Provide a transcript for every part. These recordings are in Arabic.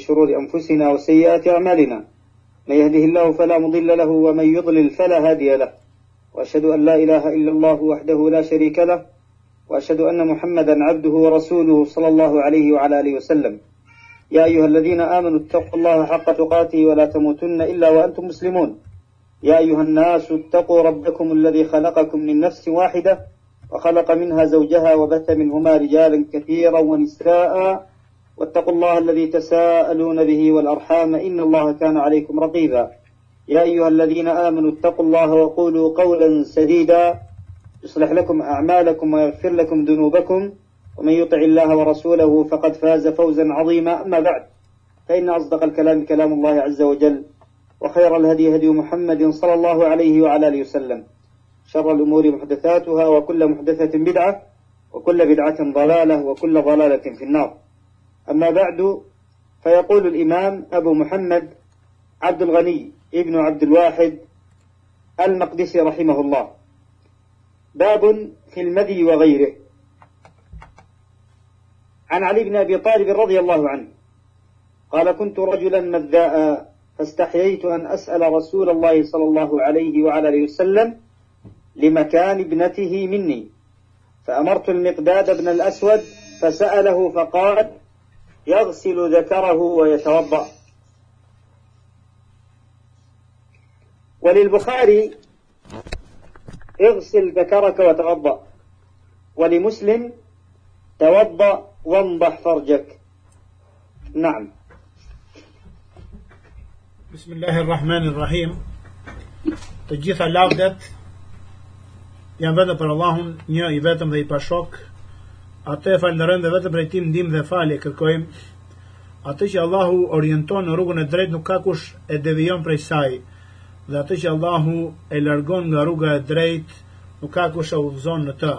شرور أنفسنا وسيئات أعمالنا. من يهده الله فلا مضل له ومن يضلل فلا هادي له. وأشهد أن لا إله إلا الله وحده لا شريك له. وأشهد أن محمدا عبده ورسوله صلى الله عليه وعلى آله وسلم. يا أيها الذين آمنوا اتقوا الله حق تقاته ولا تموتن إلا وأنتم مسلمون. يا أيها الناس اتقوا ربكم الذي خلقكم من نفس واحدة وخلق منها زوجها وبث منهما رجالا كثيرا ونساء. واتقوا الله الذي تساءلون به والأرحام إن الله كان عليكم رقيبا. يا أيها الذين آمنوا اتقوا الله وقولوا قولا سديدا. يصلح لكم أعمالكم ويغفر لكم ذنوبكم. ومن يطع الله ورسوله فقد فاز فوزا عظيما. أما بعد فإن أصدق الكلام كلام الله عز وجل وخير الهدي هدي محمد صلى الله عليه وعلى آله وسلم. شر الأمور محدثاتها وكل محدثة بدعة وكل بدعة ضلالة وكل ضلالة في النار. أما بعد فيقول الإمام أبو محمد عبد الغني ابن عبد الواحد المقدسي رحمه الله. باب في المذي وغيره. عن علي بن أبي طالب رضي الله عنه قال كنت رجلا مذاء فاستحييت أن أسأل رسول الله صلى الله عليه وعلى آله وسلم لمكان ابنته مني. فأمرت المقداد بن الأسود فسأله فقال يغسل ذكره ويتوضأ. وللبخاري اغسل ذكرك وتوضأ. ولمسلم توضأ وانضح فرجك. نعم. بسم الله الرحمن الرahim Të gjitha lavdet janë vetëm për Allahun, një i vetëm dhe i pashok. Atë e falënderojmë dhe vetëm prej tim ndihmë dhe falje kërkojmë. Atë që Allahu orienton në rrugën e drejtë nuk ka kush e devijon prej saj. Dhe atë që Allahu e largon nga rruga e drejtë nuk ka kush e udhëzon në të.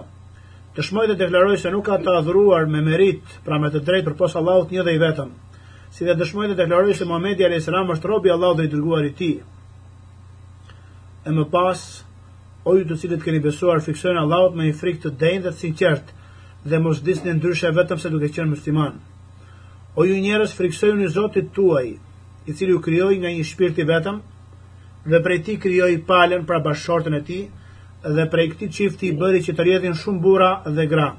Të shmoj dhe deklaroj se nuk ka të adhuruar me merit, pra me të drejtë për posë Allahut një dhe i vetëm si dhe dëshmoj dhe deklaroj se Muhamedi alayhis salam është robi i Allahut dhe i dërguar i tij. E më pas, o ju të cilët keni besuar, fiksojnë Allahut me një frikë të denjë dhe të sinqert dhe mos disni ndryshe vetëm se duke qenë musliman. O ju njerëz, friksojuni Zotit tuaj, i cili ju krijoi nga një shpirt i vetëm dhe prej tij krijoi palën pra bashkëshortën e tij dhe prej këtij çifti i bëri që të rrjedhin shumë burra dhe gra.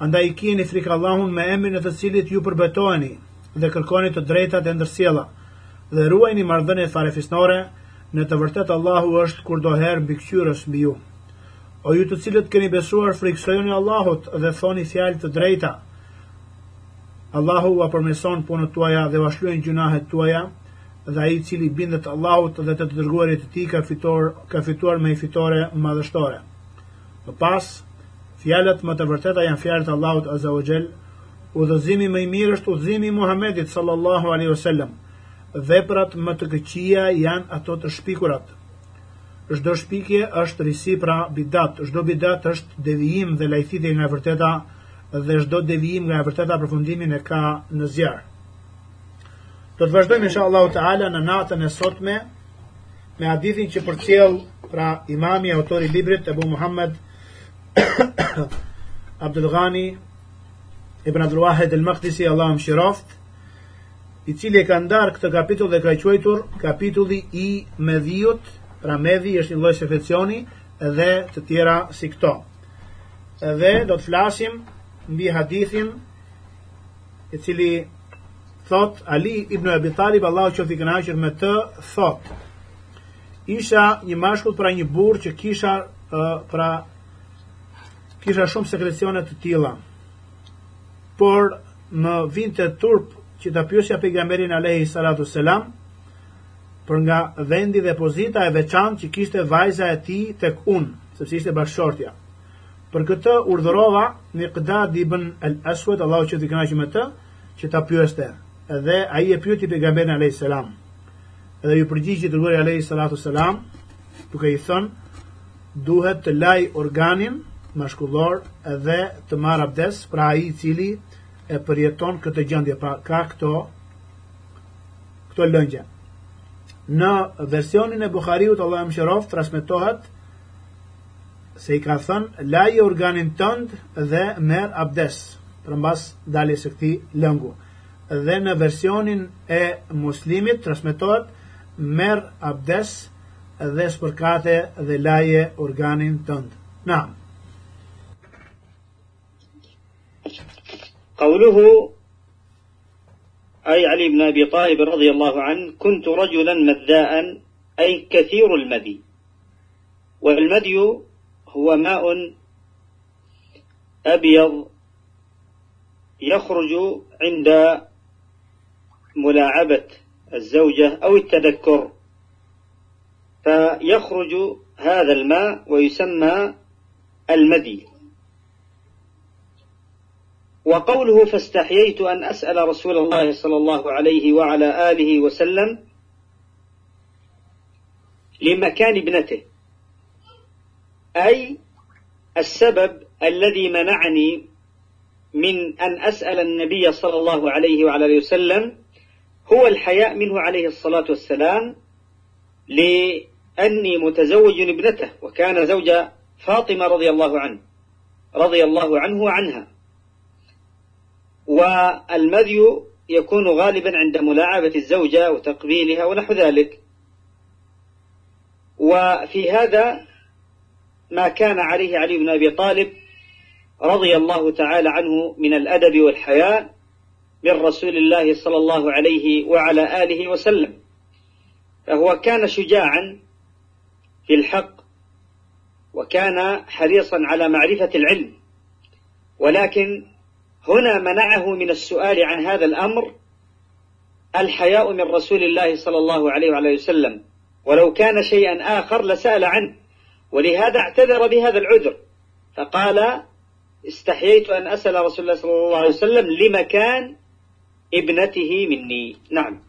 Andaj keni frikë Allahun me emrin e të cilit ju përbetoheni dhe kërkoni të drejtat e ndërsjella dhe ruajni marrëdhëniet farefisnore, në të vërtetë Allahu është kurdoherë mbikëqyrës mbi ju. O ju të cilët keni besuar, friksojuni Allahut dhe thoni fjalë të drejta. Allahu ua përmeson punët tuaja dhe ua shlyen gjunahet tuaja, dhe ai i cili bindet Allahut dhe të të dërguarit të tij ka fituar ka fituar me fitore madhështore. Më pas, fjalët më të vërteta janë fjalët e Allahut Azza wa Jall, udhëzimi më i mirë është udhëzimi i Muhamedit sallallahu alaihi wasallam. Veprat më të këqija janë ato të shpikurat. Çdo shpikje është risi pra bidat, çdo bidat është devijim dhe lajthitje nga e vërteta dhe çdo devijim nga e vërteta përfundimin e ka në zjarr. Do të vazhdojmë inshallah taala në natën e sotme me hadithin që përcjell pra imami autori i librit Abu Muhammad Abdul Ghani Ibn Abdul Wahid al-Maqdisi Allah më shiroft i cili e ka ndarë këtë kapitull dhe ka quajtur kapitulli i medhiut pra medhi është një lloj sefecioni dhe të tjera si këto. Dhe do të flasim mbi hadithin i cili thot Ali ibn Abi Talib Allahu qoftë i kënaqur me të thot isha një mashkull pra një burr që kisha uh, pra kisha shumë sekrecione të tilla. Por më vinte turp që ta pyesja pejgamberin alayhi salatu selam për nga vendi dhe pozita e veçantë që kishte vajza e tij tek unë, sepse ishte bashkëshortja. Për këtë urdhërova Miqdad ibn al-Aswad, Allahu që të kënaqë me të, që ta pyeste. Edhe ai e pyeti pejgamberin alayhi salam. Edhe ju përgjigji dërguari alayhi salatu selam, duke i thënë, duhet të laj organin mashkullor edhe të marr abdes, pra ai i cili e përjeton këtë gjendje, pra ka këto këto lëngje. Në versionin e Buhariut Allah më shërof transmetohet se i ka thënë laje organin tënd dhe merr abdes për mbas daljes së këtij lëngu. dhe në versionin e muslimit transmetohet merr abdes dhe spërkate dhe laje organin tënd. Naam. قوله أي علي بن أبي طالب رضي الله عنه كنت رجلا مذاء أي كثير المدي والمدي هو ماء أبيض يخرج عند ملاعبة الزوجة أو التذكر. فيخرج هذا الماء ويسمى المدي وقوله فاستحييت أن أسأل رسول الله صلى الله عليه وعلى آله وسلم لمكان ابنته. أي السبب الذي منعني من أن أسأل النبي صلى الله عليه وعلى آله وسلم هو الحياء منه عليه الصلاة والسلام لأني متزوج ابنته وكان زوج فاطمة رضي الله عنه رضي الله عنه وعنها. والمذي يكون غالبا عند ملاعبة الزوجة وتقبيلها ونحو ذلك. وفي هذا ما كان عليه علي بن أبي طالب رضي الله تعالى عنه من الأدب والحياء من رسول الله صلى الله عليه وعلى آله وسلم. فهو كان شجاعا في الحق وكان حريصا على معرفة العلم. ولكن هنا منعه من السؤال عن هذا الأمر الحياء من رسول الله صلى الله عليه وعلى وسلم. ولو كان شيئا آخر لسأل عنه. ولهذا اعتذر بهذا العذر. فقال استحييت أن أسأل رسول الله صلى الله عليه وسلم لمكان ابنته مني. نعم.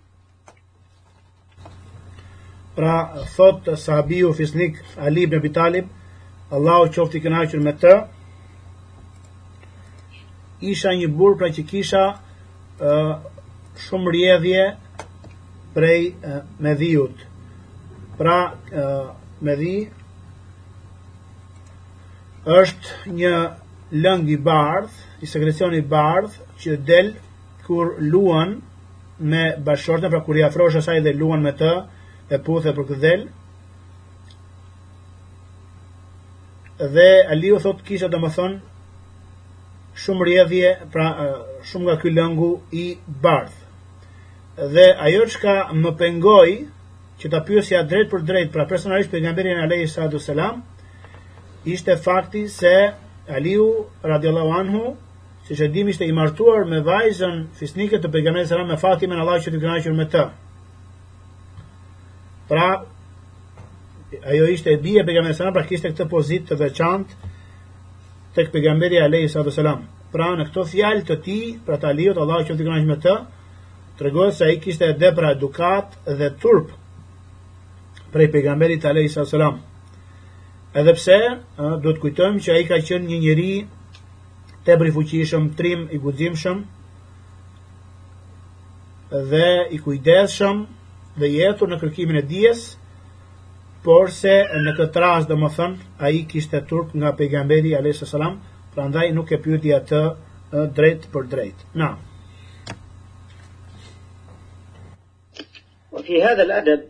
Pra thot sahabiu fisnik Ali ibn Abi Talib, Allahu qofti i kënaqur me të, isha një burr pra që kisha uh, shumë rjedhje prej uh, medhiut. Pra uh, medhi është një lëng i bardh, i sekrecion i bardh që del kur luan me bashortën, pra kur i afrosh asaj dhe luan me të, e puthe për këtë del. Dhe Aliu thot kisha thonë shumë rjedhje, pra shumë nga ky lëngu i bardh. Dhe ajo çka më pengoi që ta pyesja drejt për drejt, pra personalisht pejgamberin alayhi salatu selam, ishte fakti se Aliu radiallahu anhu si që dim ishte i martuar me vajzën fisnike të pejgamberit selam me Fatimen Allah që të kënaqur me të. Pra ajo ishte e bie pejgamberit selam pra kishte këtë pozitë të veçantë tek pejgamberi alayhi salatu selam. Pra në këto fjalë të tij, pra të Aliut Allah që të kënaqë me të, tregon se ai kishte edhe pra edukat dhe turp prej pejgamberit alayhi salatu selam. Edhe pse do të kujtojmë që ai ka qenë një njeri tepër i fuqishëm, trim i guximshëm dhe i kujdesshëm dhe jetur në kërkimin e dijes, por se në këtë rast dhe më thënë, a i kishte turp nga pejgamberi a.s. pra ndaj nuk e pyti atë drejt për drejt. Na. وفي هذا الأدب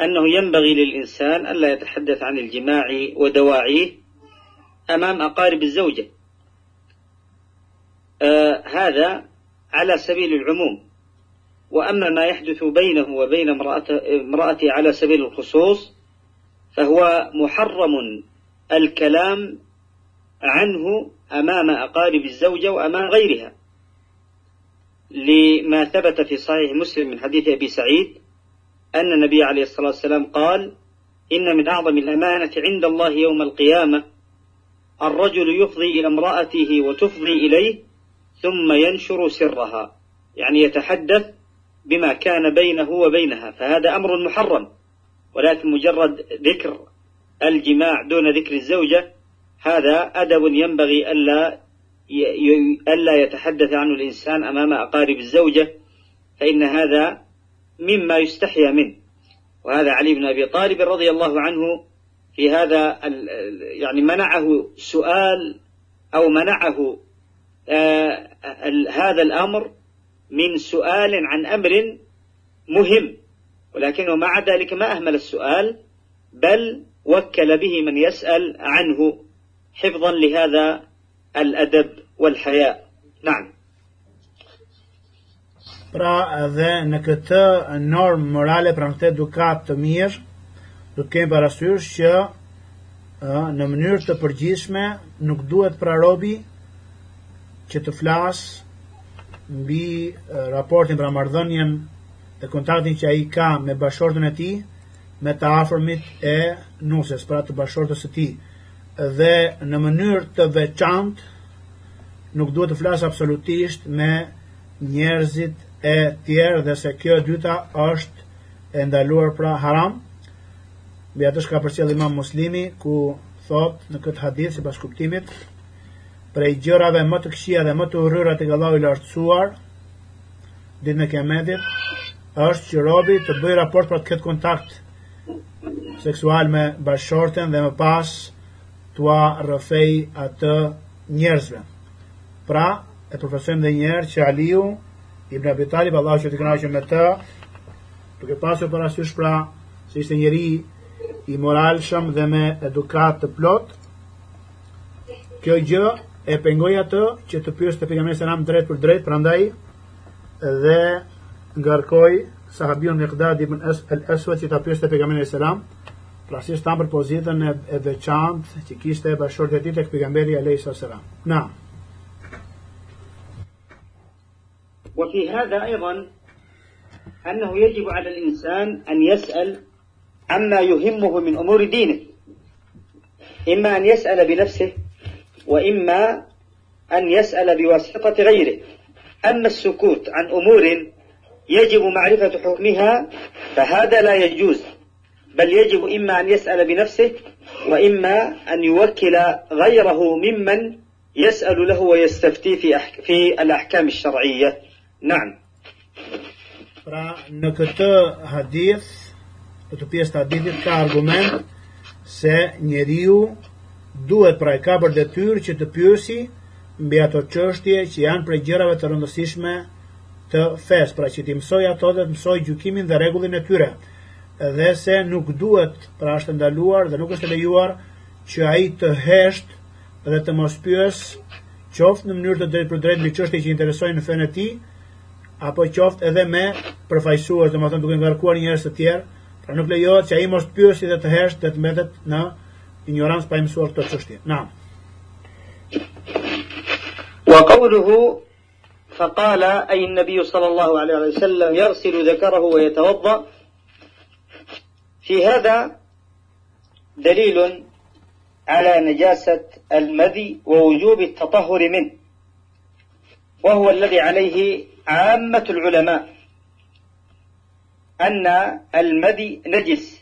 أنه ينبغي للإنسان ألا يتحدث عن الجماع ودواعيه أمام أقارب الزوجة آه هذا على سبيل العموم وأما ما يحدث بينه وبين امرأته على سبيل الخصوص فهو محرم الكلام عنه أمام أقارب الزوجة وأمام غيرها. لما ثبت في صحيح مسلم من حديث أبي سعيد أن النبي عليه الصلاة والسلام قال إن من أعظم الأمانة عند الله يوم القيامة الرجل يفضي إلى امرأته وتفضي إليه ثم ينشر سرها. يعني يتحدث بما كان بينه وبينها فهذا أمر محرم ولكن مجرد ذكر الجماع دون ذكر الزوجة هذا أدب ينبغي ألا ألا يتحدث عنه الإنسان أمام أقارب الزوجة فإن هذا مما يستحيا منه. وهذا علي بن أبي طالب رضي الله عنه في هذا يعني منعه سؤال أو منعه آه هذا الأمر من سؤال عن أمر مهم ولكنه مع ذلك ما أهمل السؤال بل وكل به من يسأل عنه حفظا لهذا الأدب والحياء نعم Pra edhe në këtë normë morale, pra në këtë edukat të mirë, do të kemi parasysh që në mënyrë të përgjithshme nuk duhet pra robi që të flas mbi raportin pra marrëdhënien e kontaktin që ai ka me bashortën e tij, me të afërmit e nusës, pra të bashortës së tij. Dhe në mënyrë të veçantë nuk duhet të flas absolutisht me njerëzit e tjerë dhe se kjo e dyta është e ndaluar pra haram mbi atë ka përcjell Imam Muslimi ku thot në këtë hadith sipas kuptimit prej gjërave më të këqija dhe më të urryra të Allahu i lartësuar ditën e Kiametit është që robi të bëjë raport për të këtë kontakt seksual me bashorten dhe më pas tua rëfej atë njerëzve. Pra, e profesojmë dhe njerë që Aliu Ibn Abi Talib, Allah që të kënaqë me të, duke pasur parasysh pra se ishte njeri i moralshëm dhe me edukat të plot, kjo gjë e pengoj atë që të pyes të pejgamberit selam drejt për drejt, prandaj dhe ngarkoi sahabiun Miqdad ibn al-Aswad që ta pyes të pejgamberit selam, pra si stan për pozitën e, e veçantë që kishte bashkë e tij tek pejgamberi alayhis salam. Na. وفي هذا أيضا أنه يجب على الإنسان أن يسأل عما يهمه من أمور دينه إما أن يسأل بنفسه وإما أن يسأل بواسطة غيره أما السكوت عن أمور يجب معرفة حكمها فهذا لا يجوز بل يجب إما أن يسأل بنفسه وإما أن يوكل غيره ممن يسأل له ويستفتي في, في الأحكام الشرعية Naam. Pra në këtë hadith, të pjesë të hadithit ka argument se njeriu duhet pra e ka për detyrë që të pyesi mbi ato çështje që janë prej gjërave të rëndësishme të fes, pra që ti mësoj ato dhe të mësoj gjykimin dhe rregullin e tyre. Dhe se nuk duhet, pra është ndaluar dhe nuk është lejuar që ai të hesht dhe të mos pyes qoftë në mënyrë të drejtë për drejtë mbi çështje që interesojnë në fenë e tij, apo qoftë edhe me përfaqësuar, domethënë duke ngarkuar njerëz të tjerë, pra nuk lejohet që ai mos pyesë dhe të hesht dhe të mbetet në ignorancë pa mësuar këtë çështje. Naam. وقوله فقال أي النبي صلى الله عليه وسلم يغسل ذكره ويتوضأ في هذا دليل على نجاسة المذي ووجوب التطهر منه وهو الذي عليه عامة العلماء أن المدي نجس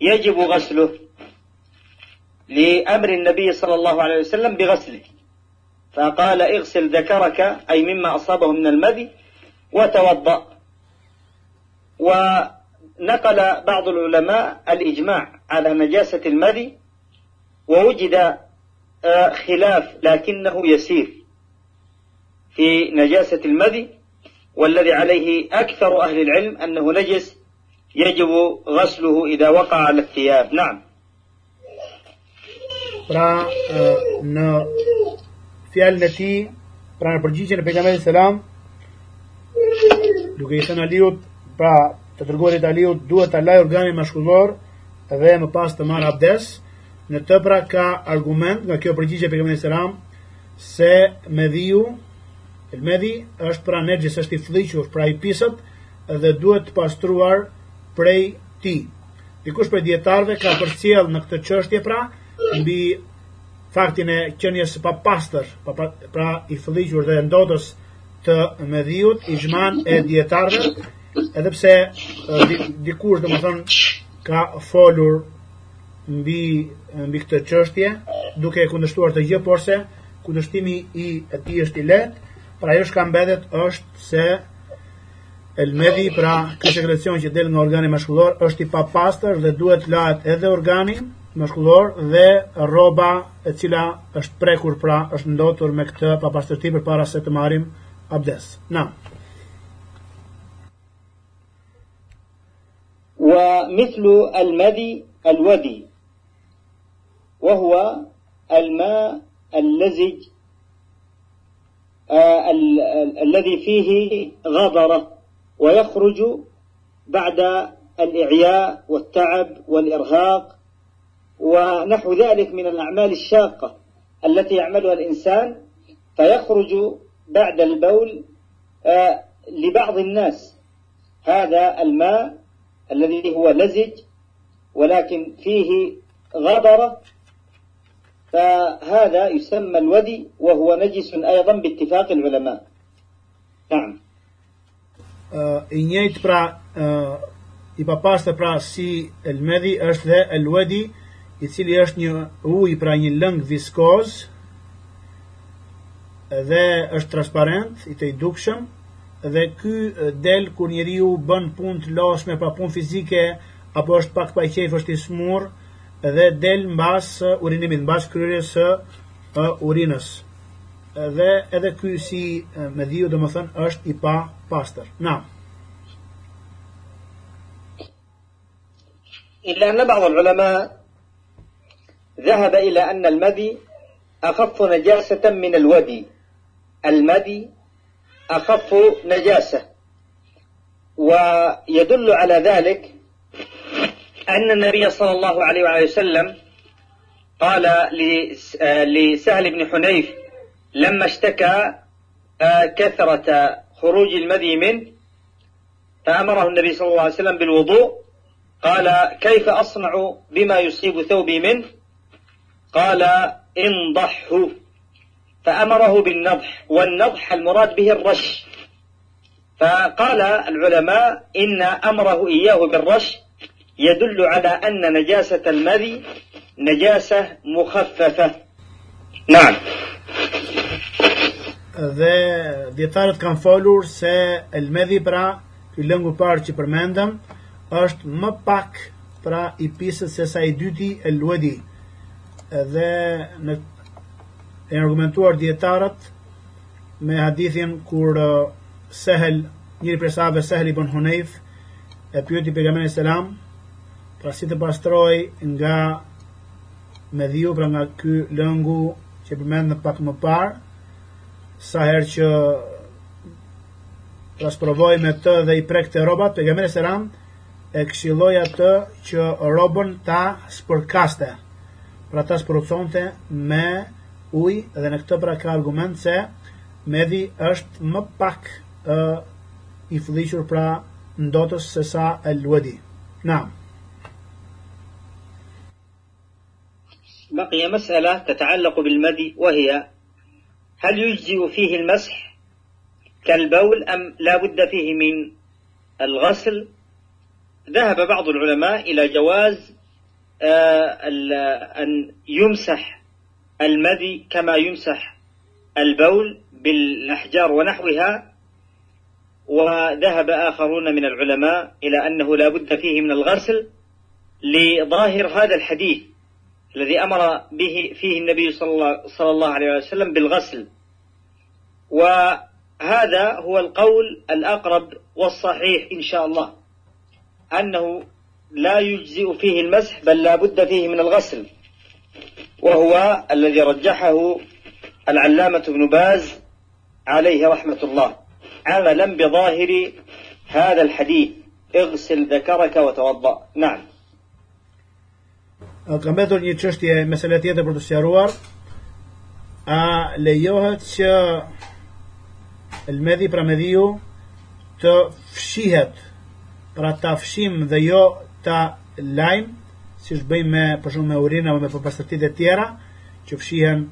يجب غسله لأمر النبي صلى الله عليه وسلم بغسله. فقال اغسل ذكرك أي مما أصابه من المدي وتوضأ. ونقل بعض العلماء الإجماع على نجاسة المدي ووجد آه، خلاف لكنه يسير في نجاسة المذي والذي عليه أكثر أهل العلم أنه نجس يجب غسله إذا وقع على الثياب. نعم. Pra në fjalën e tij, pra në përgjigjen e pejgamberit selam, duke i thënë Aliut, pra të dërguarit Aliut duhet ta lajë organin maskullor dhe më pas të marrë abdes, në të pra ka argument nga kjo përgjigje e pejgamberit selam se medhiu El medhi është pra nejës është i fliqur pra i pisët dhe duhet të pastruar prej ti. Dikush për djetarve ka përcjell në këtë çështje pra mbi faktin e qenies së papastër, pa, pra i fliqur dhe ndodës të medhiut, i xhman e djetarve, edhe pse dikush domethënë ka folur mbi mbi këtë çështje duke e kundërshtuar të gjë, porse kundërshtimi i tij është i lehtë Pra ajo që mbetet është se el medhi pra ky sekrecion që del nga organi maskullor është i papastër dhe duhet lahet edhe organi maskullor dhe rroba e cila është prekur pra është ndotur me këtë papastërti përpara se të marrim abdes. Na. ومثل المذي الودي وهو الماء اللزج آه ال ال الذي فيه غضرة ويخرج بعد الإعياء والتعب والإرهاق ونحو ذلك من الأعمال الشاقة التي يعملها الإنسان فيخرج بعد البول آه لبعض الناس. هذا الماء الذي هو لزج ولكن فيه غبرة فهذا يسمى الودي وهو نجس أيضا باتفاق العلماء. نعم. i njëjtë pra i papastër pra si elmedhi është dhe i cili është një ujë pra një lëng viskoz dhe është transparent i të i dukshëm dhe ky del kur njeriu bën punë të lashme pra punë fizike apo është pak pa i qejf është i smur dhe del mbas urinimit mbas kryerjes së uh, urinës dhe edhe ky si medhiu domethën është i pa pastër. Na. إلا أن بعض العلماء ذهب إلى أن المدي أخف نجاسة من الودي. المدي أخف نجاسة. ويدل على ذلك أن النبي صلى الله عليه وآله وسلم قال لسهل بن حنيف لما اشتكى كثرة خروج المذي منه فأمره النبي صلى الله عليه وسلم بالوضوء قال كيف أصنع بما يصيب ثوبي منه؟ قال انضحه فأمره بالنضح والنضح المراد به الرش. فقال العلماء إن أمره إياه بالرش يدل على أن نجاسة المذي نجاسة مخففة. نعم. Dhe djetarët kanë folur se elmedhi pra ky lëngu parë që përmendëm është më pak pra i pisët se sa i dyti elwedi dhe në e argumentuar djetarët me hadithin kur uh, Sehel njëri për sahabe Sehel i bën Hunayf e pyeti pejgamberin selam pra si të pastroj nga medhiu pra nga ky lëngu që përmend pak më parë sa herë që rasprovoj me të dhe i prek të robat, pejgamberi selam e këshilloi atë që robën ta spërkaste. Pra ta spërconte me ujë dhe në këtë pra ka argument se medhi është më pak ë i fëlliqur pra ndotës se sa el wadi. Naam. بقي مسألة تتعلق بالمدي وهي هل يجزئ فيه المسح كالبول أم لا بد فيه من الغسل ذهب بعض العلماء إلى جواز أن يمسح المذي كما يمسح البول بالأحجار ونحوها وذهب آخرون من العلماء إلى أنه لا بد فيه من الغسل لظاهر هذا الحديث الذي أمر به فيه النبي صلى الله, صلى الله عليه وسلم بالغسل. وهذا هو القول الأقرب والصحيح إن شاء الله أنه لا يجزئ فيه المسح بل لا بد فيه من الغسل. وهو الذي رجحه العلامة ابن باز عليه رحمة الله. عملا بظاهر هذا الحديث. اغسل ذكرك وتوضأ. نعم. Ka mbetur një çështje mesela tjetër për të sqaruar. A lejohet që elmedhi pra medhiu të fshihet pra ta fshim dhe jo ta lajm si është bëjmë me për shumë me urinë apo me papastërtitë e tjera që fshihen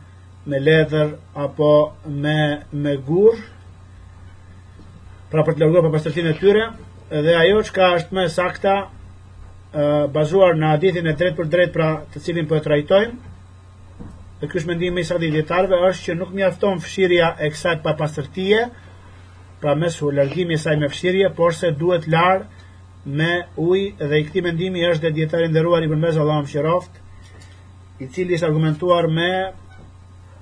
me letër apo me me gur pra për të larguar papastërtinë e tyre dhe ajo çka është më sakta bazuar në hadithin e drejt për drejt pra të cilin po e trajtojmë dhe ky është mendimi i saktë dietarëve është që nuk mjafton fshirja e kësaj papastërtie pra mes u largimi i saj me fshirje por se duhet lar me ujë dhe i këtij mendimi është dhe dietari nderuar i përmes Allahu mëshiroft i cili është argumentuar me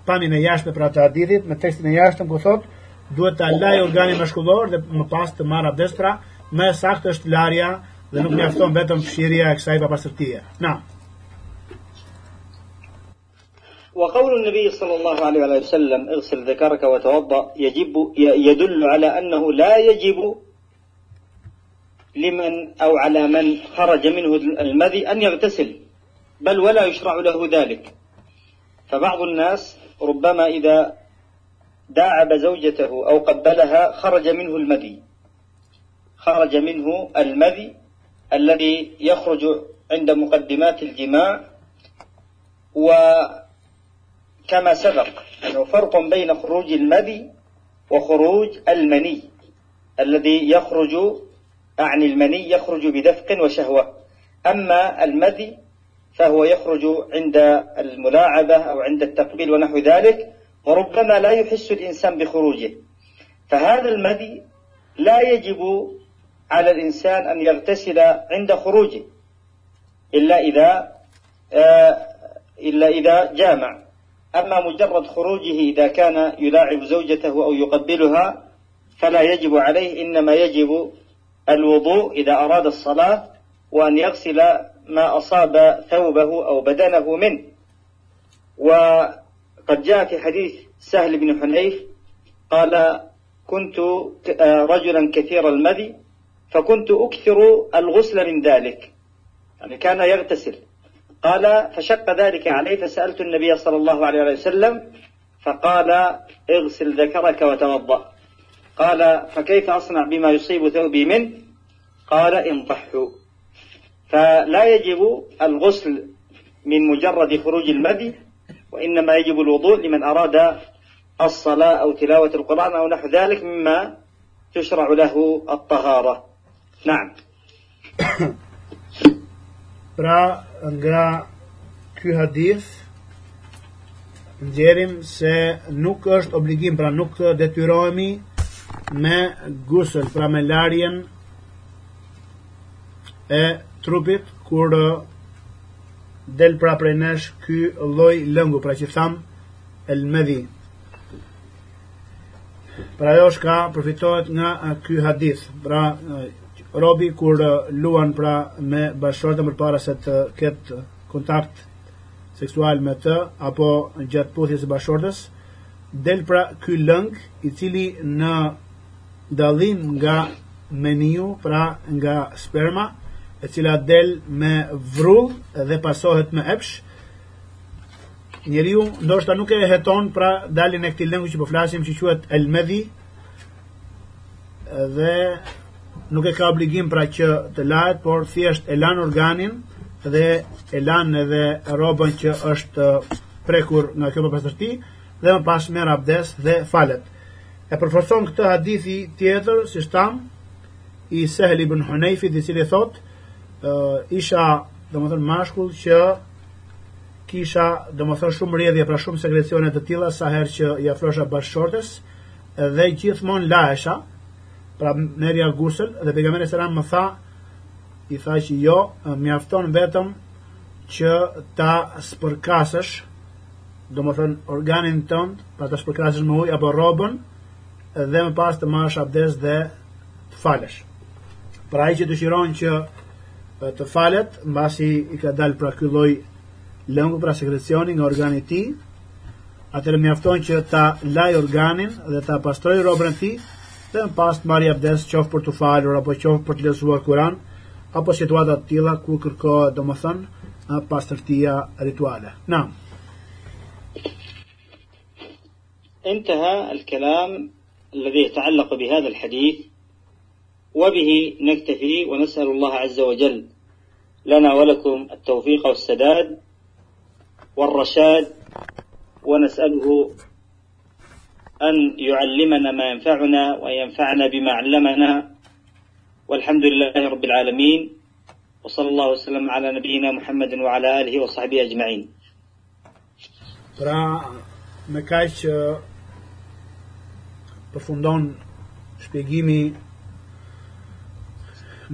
pamjen e jashtme pra të hadithit me tekstin e jashtëm ku thot duhet ta laj organin mashkullor dhe më pas të marr abdestra më saktë është larja dhe nuk mjafton vetëm fshirja e kësaj papastërtie. Na. وقول النبي صلى الله عليه وآله وسلم اغسل ذكرك وتوضأ يجب يدل على أنه لا يجب لمن أو على من خرج منه المذي أن يغتسل بل ولا يشرع له ذلك. فبعض الناس ربما إذا داعب زوجته أو قبلها خرج منه المذي. خرج منه المذي الذي يخرج عند مقدمات الجماع وكما سبق أنه فرق بين خروج المذي وخروج المني الذي يخرج أعني المني يخرج بدفق وشهوة. أما المذي فهو يخرج عند الملاعبة أو عند التقبيل ونحو ذلك وربما لا يحس الإنسان بخروجه. فهذا المذي لا يجب على الإنسان أن يغتسل عند خروجه إلا إذا آه، إلا إذا جامع. أما مجرد خروجه إذا كان يلاعب زوجته أو يقبلها فلا يجب عليه إنما يجب الوضوء إذا أراد الصلاة وأن يغسل ما أصاب ثوبه أو بدنه منه. وقد جاء في حديث سهل بن حنيف قال كنت آه، رجلا كثير المذي فكنت أكثر الغسل من ذلك. يعني كان يغتسل. قال فشق ذلك علي فسألت النبي صلى الله عليه وسلم فقال اغسل ذكرك وتوضأ. قال فكيف أصنع بما يصيب ثوبي منه قال انضحه فلا يجب الغسل من مجرد خروج المذي وإنما يجب الوضوء لمن أراد الصلاة أو تلاوة القرآن أو نحو ذلك مما تشرع له الطهارة. نعم. Pra nga ky hadith nxjerrim se nuk është obligim, pra nuk me gusël, pra me larjen e trupit kur del pra prej nesh ky lloj lëngu, pra që tham el medhi. Pra ajo është ka përfitohet nga ky hadith. Pra robi kur luan pra me bashkëshortë më para se të ketë kontakt seksual me të apo gjatë puthjes së bashkëshortës, del pra ky lëng i cili në dallim nga meniu, pra nga sperma, e cila del me vrull dhe pasohet me epsh, njeriu ndoshta nuk e heton pra dalin e këtij lëngu që po flasim që quhet el medhi dhe nuk e ka obligim pra që të lahet por thjesht e lan organin dhe e lan edhe rrobën që është prekur nga kjo pastërti dhe më pas merr abdes dhe falet e përforcon këtë hadithi tjetër si stam i Sahel ibn Hunayfi i cili thot uh, isha domethën mashkull që kisha domethën shumë rrjedhje pra shumë sekrecione të tilla sa herë që i afrosha bashkëshortes dhe gjithmonë lahesha pra merja gusël dhe pejgamberi selam më tha i tha që jo mjafton vetëm që ta spërkasësh do më thënë organin tënd pra ta spërkasësh me ujë apo robën dhe më pas të marrësh abdes dhe të falesh pra ai që dëshiron që të falet mbasi i ka dalë pra ky lloj lëngu pra sekrecioni nga organi i tij atëherë mjafton që ta laj organin dhe ta pastroj robën e tij dhe në pas të marrë abdes qoftë për të falur apo qoftë për të lexuar Kur'an apo situata të tilla ku kërkohet domethënë pastërtia rituale. Naam. انتهى الكلام الذي يتعلق بهذا الحديث وبه نكتفي ونسأل الله عز وجل لنا ولكم التوفيق والسداد والرشاد ونسأله أن يعلمنا ما ينفعنا وينفعنا بما علمنا. والحمد لله رب العالمين وصلى الله وسلم على نبينا محمد وعلى آله وصحبه أجمعين. Përfundon shpjegimi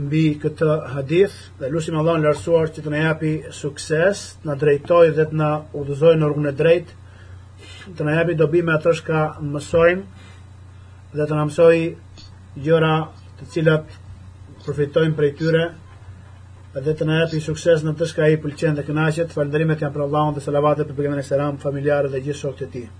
mbi këtë hadith dhe lusim Allah në lërsuar që të në japi sukses, të në drejtoj dhe të në udhëzoj në rrugën e drejtë të na japi dobi me ato që mësojmë dhe të na mësoj gjëra të cilat përfitojmë prej tyre edhe të na japi sukses në të shka i pëlqen dhe kënaqet. Falënderimet janë për Allahun dhe salavatet për pejgamberin e selam, familjarët dhe gjithë shokët e tij.